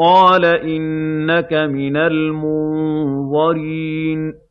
قَالَ إِنَّكَ مِنَ الْمُنظَرِينَ.